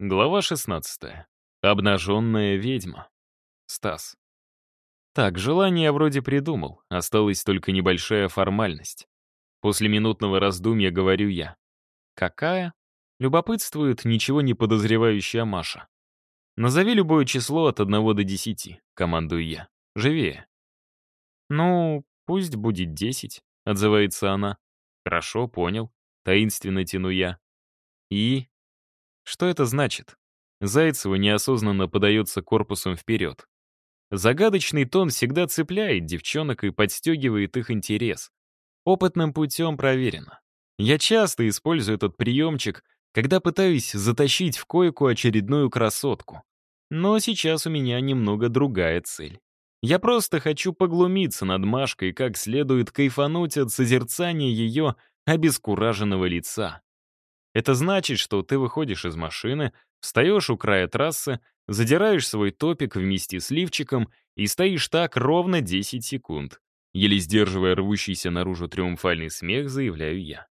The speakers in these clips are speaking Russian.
Глава 16. Обнаженная ведьма. Стас. Так, желание я вроде придумал, осталась только небольшая формальность. После минутного раздумья говорю я. Какая? Любопытствует ничего не подозревающая Маша. Назови любое число от 1 до 10, командую я. Живее. Ну, пусть будет 10, отзывается она. Хорошо, понял. Таинственно тяну я. И что это значит? Зайцева неосознанно подается корпусом вперед. Загадочный тон всегда цепляет девчонок и подстегивает их интерес. Опытным путем проверено. Я часто использую этот приемчик, когда пытаюсь затащить в койку очередную красотку. Но сейчас у меня немного другая цель. Я просто хочу поглумиться над Машкой, как следует кайфануть от созерцания ее обескураженного лица. Это значит, что ты выходишь из машины, встаешь у края трассы, задираешь свой топик вместе с лифчиком и стоишь так ровно 10 секунд. Еле сдерживая рвущийся наружу триумфальный смех, заявляю я.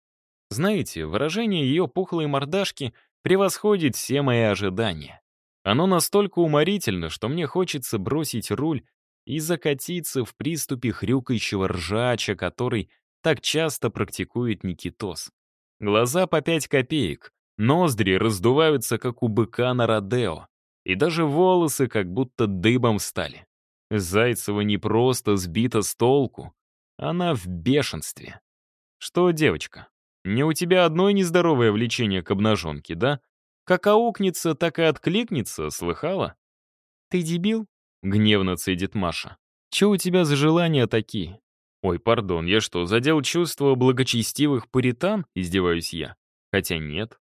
Знаете, выражение ее пухлой мордашки превосходит все мои ожидания. Оно настолько уморительно, что мне хочется бросить руль и закатиться в приступе хрюкающего ржача, который так часто практикует Никитос. Глаза по пять копеек, ноздри раздуваются, как у быка на Родео, и даже волосы как будто дыбом стали. Зайцева не просто сбита с толку, она в бешенстве. Что, девочка, не у тебя одно нездоровое влечение к обнаженке, да? Как аукнется, так и откликнется, слыхала? Ты дебил? Гневно цедит Маша. Че у тебя за желания такие? Ой, пардон, я что, задел чувство благочестивых пуритан, издеваюсь я? Хотя нет.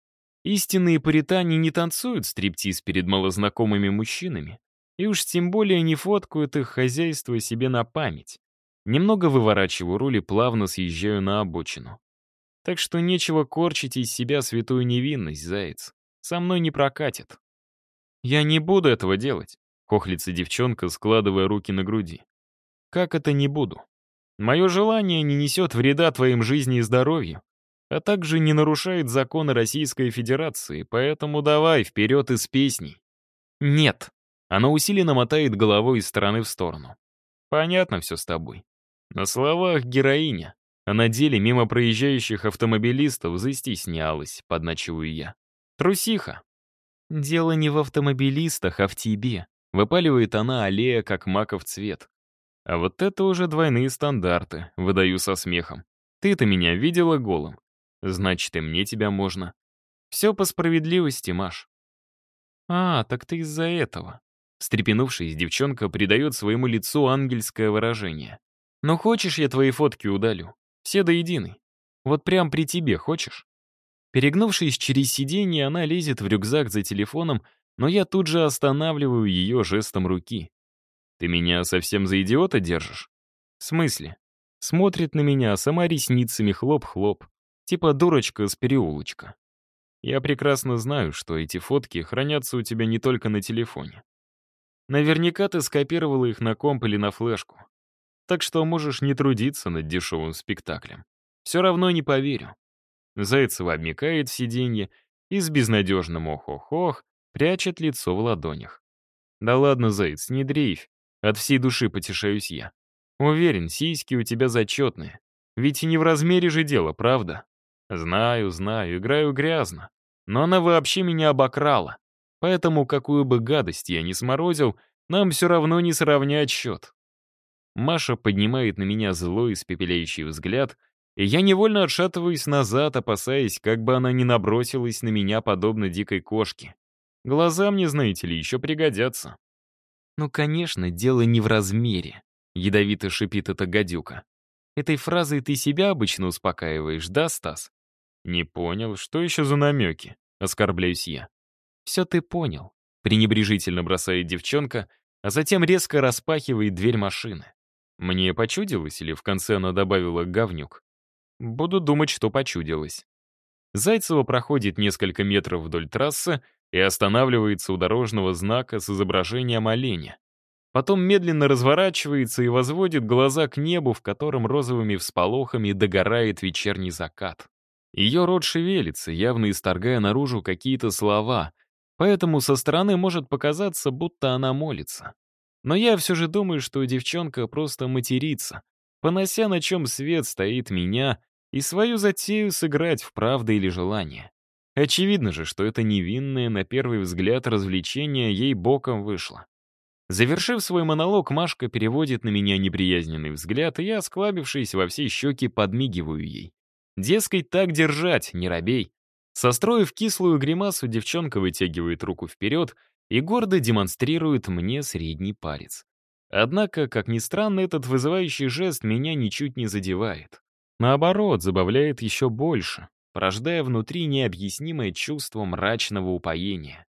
Истинные пуритане не танцуют стриптиз перед малознакомыми мужчинами. И уж тем более не фоткают их хозяйство себе на память. Немного выворачиваю руль и плавно съезжаю на обочину. Так что нечего корчить из себя святую невинность, заяц. Со мной не прокатит. Я не буду этого делать, хохлится девчонка, складывая руки на груди. Как это не буду? Мое желание не несет вреда твоим жизни и здоровью, а также не нарушает законы Российской Федерации, поэтому давай вперед из песней. Нет. Она усиленно мотает головой из стороны в сторону. Понятно все с тобой. На словах героиня, а на деле мимо проезжающих автомобилистов застеснялась, подначиваю я. Трусиха. Дело не в автомобилистах, а в тебе. Выпаливает она аллея, как маков цвет. А вот это уже двойные стандарты, выдаю со смехом. Ты-то меня видела голым. Значит, и мне тебя можно. Все по справедливости, Маш. А, так ты из-за этого. Встрепенувшись, девчонка придает своему лицу ангельское выражение. «Ну хочешь, я твои фотки удалю? Все до единой. Вот прям при тебе хочешь?» Перегнувшись через сиденье, она лезет в рюкзак за телефоном, но я тут же останавливаю ее жестом руки. Ты меня совсем за идиота держишь? В смысле? Смотрит на меня, сама ресницами хлоп-хлоп. Типа дурочка с переулочка. Я прекрасно знаю, что эти фотки хранятся у тебя не только на телефоне. Наверняка ты скопировала их на комп или на флешку. Так что можешь не трудиться над дешевым спектаклем. Все равно не поверю. Зайцева обмекает в сиденье и с безнадежным ох-ох-ох прячет лицо в ладонях. Да ладно, Заяц, не дрейфь. От всей души потешаюсь я. Уверен, сиськи у тебя зачетные. Ведь и не в размере же дело, правда? Знаю, знаю, играю грязно. Но она вообще меня обокрала. Поэтому, какую бы гадость я ни сморозил, нам все равно не сравнять счет. Маша поднимает на меня злой, испепеляющий взгляд, и я невольно отшатываюсь назад, опасаясь, как бы она не набросилась на меня подобно дикой кошке. Глаза мне, знаете ли, еще пригодятся. «Ну, конечно, дело не в размере», — ядовито шипит эта гадюка. «Этой фразой ты себя обычно успокаиваешь, да, Стас?» «Не понял, что еще за намеки?» — оскорбляюсь я. «Все ты понял», — пренебрежительно бросает девчонка, а затем резко распахивает дверь машины. Мне почудилось или в конце она добавила говнюк? Буду думать, что почудилось. Зайцева проходит несколько метров вдоль трассы и останавливается у дорожного знака с изображением оленя. Потом медленно разворачивается и возводит глаза к небу, в котором розовыми всполохами догорает вечерний закат. Ее рот шевелится, явно исторгая наружу какие-то слова, Поэтому со стороны может показаться, будто она молится. Но я все же думаю, что девчонка просто матерится, понося на чем свет стоит меня и свою затею сыграть в правда или желание. Очевидно же, что это невинное, на первый взгляд, развлечение ей боком вышло. Завершив свой монолог, Машка переводит на меня неприязненный взгляд, и я, склабившись во все щеки, подмигиваю ей. Дескать, так держать, не робей. Состроив кислую гримасу, девчонка вытягивает руку вперед и гордо демонстрирует мне средний палец. Однако, как ни странно, этот вызывающий жест меня ничуть не задевает. Наоборот, забавляет еще больше, порождая внутри необъяснимое чувство мрачного упоения.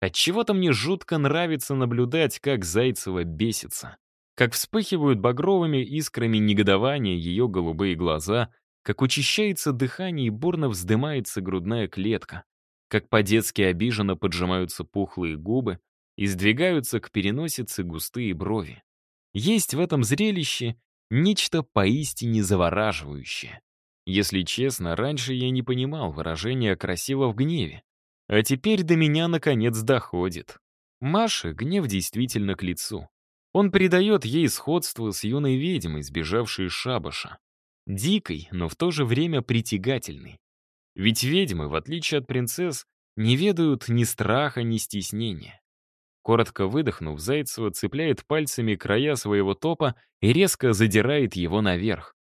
Отчего-то мне жутко нравится наблюдать, как Зайцева бесится. Как вспыхивают багровыми искрами негодования ее голубые глаза, как учащается дыхание и бурно вздымается грудная клетка, как по-детски обиженно поджимаются пухлые губы и сдвигаются к переносице густые брови. Есть в этом зрелище нечто поистине завораживающее. Если честно, раньше я не понимал выражения «красиво в гневе», а теперь до меня наконец доходит. Маше гнев действительно к лицу. Он придает ей сходство с юной ведьмой, сбежавшей из шабаша. Дикой, но в то же время притягательной. Ведь ведьмы, в отличие от принцесс, не ведают ни страха, ни стеснения. Коротко выдохнув, Зайцева цепляет пальцами края своего топа и резко задирает его наверх.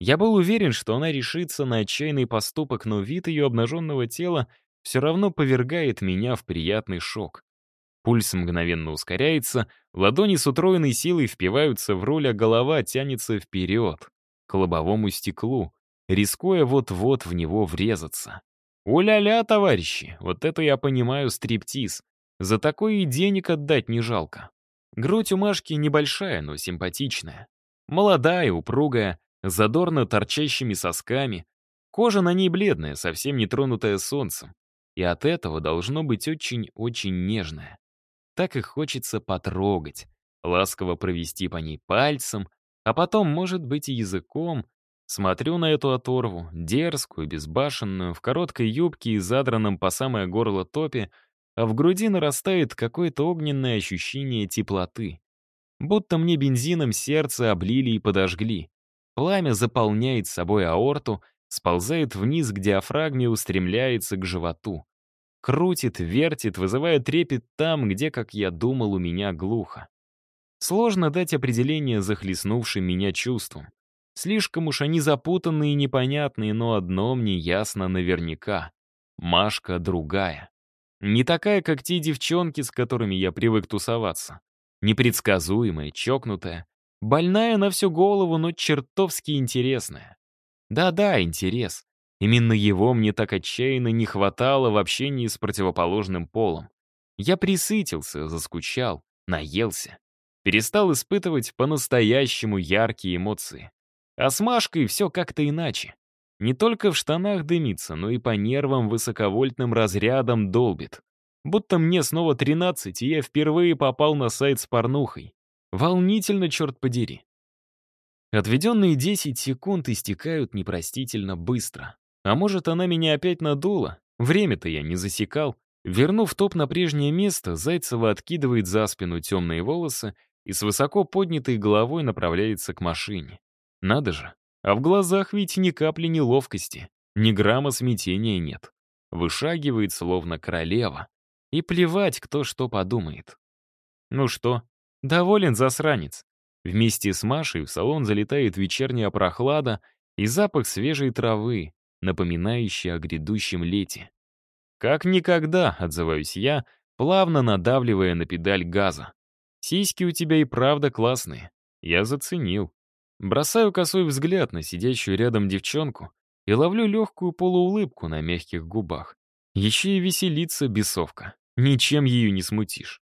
Я был уверен, что она решится на отчаянный поступок, но вид ее обнаженного тела все равно повергает меня в приятный шок. Пульс мгновенно ускоряется, ладони с утроенной силой впиваются в руль, а голова тянется вперед, к лобовому стеклу, рискуя вот-вот в него врезаться. «У-ля-ля, товарищи, вот это я понимаю стриптиз. За такое и денег отдать не жалко». Грудь у Машки небольшая, но симпатичная. Молодая, упругая, задорно торчащими сосками. Кожа на ней бледная, совсем не тронутая солнцем. И от этого должно быть очень-очень нежная. Так и хочется потрогать, ласково провести по ней пальцем, а потом, может быть, и языком, Смотрю на эту оторву, дерзкую, безбашенную, в короткой юбке и задранном по самое горло топе, а в груди нарастает какое-то огненное ощущение теплоты. Будто мне бензином сердце облили и подожгли. Пламя заполняет собой аорту, сползает вниз к диафрагме, устремляется к животу. Крутит, вертит, вызывая трепет там, где, как я думал, у меня глухо. Сложно дать определение захлестнувшим меня чувствам. Слишком уж они запутанные и непонятные, но одно мне ясно наверняка. Машка другая. Не такая, как те девчонки, с которыми я привык тусоваться. Непредсказуемая, чокнутая. Больная на всю голову, но чертовски интересная. Да-да, интерес. Именно его мне так отчаянно не хватало в общении с противоположным полом. Я присытился, заскучал, наелся. Перестал испытывать по-настоящему яркие эмоции. А с Машкой все как-то иначе. Не только в штанах дымится, но и по нервам высоковольтным разрядом долбит. Будто мне снова 13, и я впервые попал на сайт с порнухой. Волнительно, черт подери. Отведенные 10 секунд истекают непростительно быстро. А может, она меня опять надула? Время-то я не засекал. Вернув топ на прежнее место, Зайцева откидывает за спину темные волосы и с высоко поднятой головой направляется к машине. Надо же. А в глазах ведь ни капли неловкости, ни грамма смятения нет. Вышагивает, словно королева. И плевать, кто что подумает. Ну что, доволен засранец? Вместе с Машей в салон залетает вечерняя прохлада и запах свежей травы, напоминающий о грядущем лете. «Как никогда», — отзываюсь я, плавно надавливая на педаль газа. «Сиськи у тебя и правда классные. Я заценил». Бросаю косой взгляд на сидящую рядом девчонку и ловлю легкую полуулыбку на мягких губах. Еще и веселится бесовка. Ничем ее не смутишь.